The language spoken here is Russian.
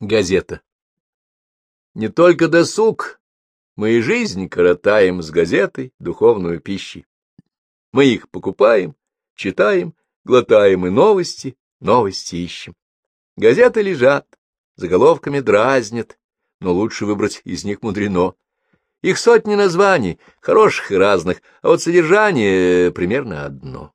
Газета. Не только досуг, мы и жизнь коротаем с газетой, духовную пищей. Мы их покупаем, читаем, глотаем и новости, новости ищем. Газеты лежат, заголовками дразнят, но лучше выбрать из них мудрено. Их сотни названий, хороших и разных, а вот содержание примерно одно.